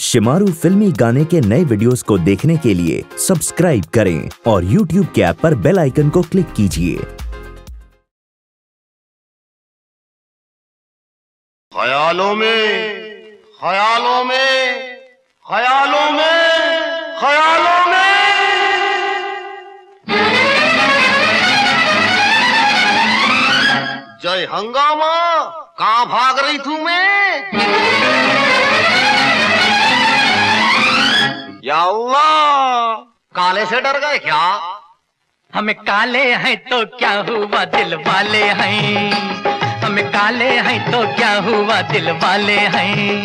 शिमारू फिल्मी गाने के नए वीडियोस को देखने के लिए सब्सक्राइब करें और YouTube के ऐप पर बेल आइकन को क्लिक कीजिए। ख्यालों में ख्यालों में ख्यालों में ख्यालों में। जय हंगामा, कहाँ भाग रही थू मैं? या अल्लाह! काले से डर गए क्या? हम काले हैं तो क्या हुआ दिल वाले हैं? हम काले हैं तो क्या हुआ दिल वाले हैं?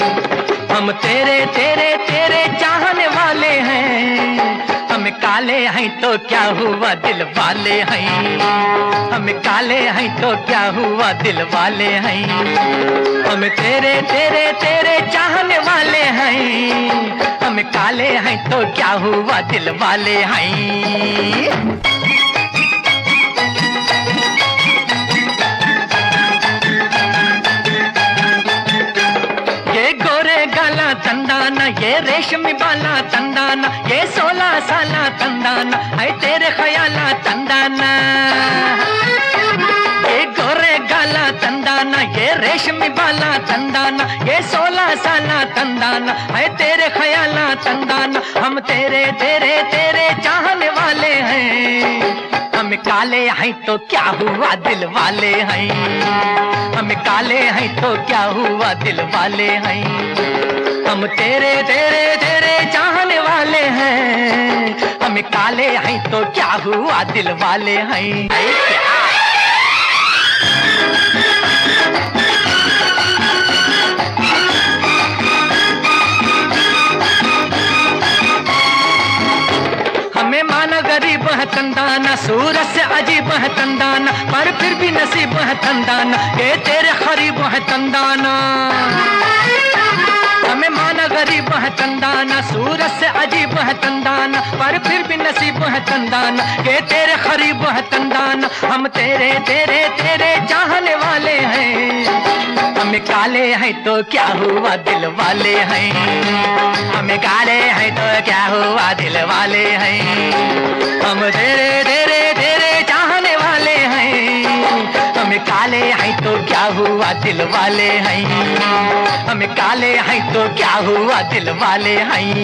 हम तेरे तेरे तेरे चाहने वाले हैं। हम काले हैं तो क्या हुआ दिल वाले हैं? हम काले हैं तो क्या हुआ दिल वाले हैं? हम तेरे तेरे तेरे चाहने वाले हैं। काले हैं तो क्या हुआ दिल वाले हैं? ये गोरे गाला तंदाना ये रेशमी बाला तंदाना ये सोलह साला तंदाना है तेरे ख्याला तंदाना रेशमी बाला तंदाना ये सोलह साला तंदाना है तेरे ख्याला तंदाना हम तेरे तेरे तेरे चाहने वाले हैं। हम काले हैं तो क्या हुआ दिल वाले हैं? हम काले हैं तो क्या हुआ दिल वाले हैं? हम तेरे तेरे तेरे चाहने वाले हैं। हम काले हैं तो क्या हुआ दिल वाले हैं? क्या? तंदाना सूरज से अजीब है तंदाना, पर फिर भी नसीब है तंदाना, ये तेरे खरीब है तंदाना। हमें माना गरीब है तंदाना सूरज से अजीब है तंदाना, पर फिर भी नसीब है तंदाना, ये तेरे खरीब है तंदाना। हम तेरे तेरे तेरे चाहने वाले हैं। हम काले हैं तो क्या हुआ दिल वाले हैं? क्या हुआ दिल वाले हैं? हम धेरे तेरे तेरे चाहने वाले हैं। हम काले हैं तो क्या हुआ दिल वाले हैं? हम काले हैं तो क्या हुआ दिल वाले हैं?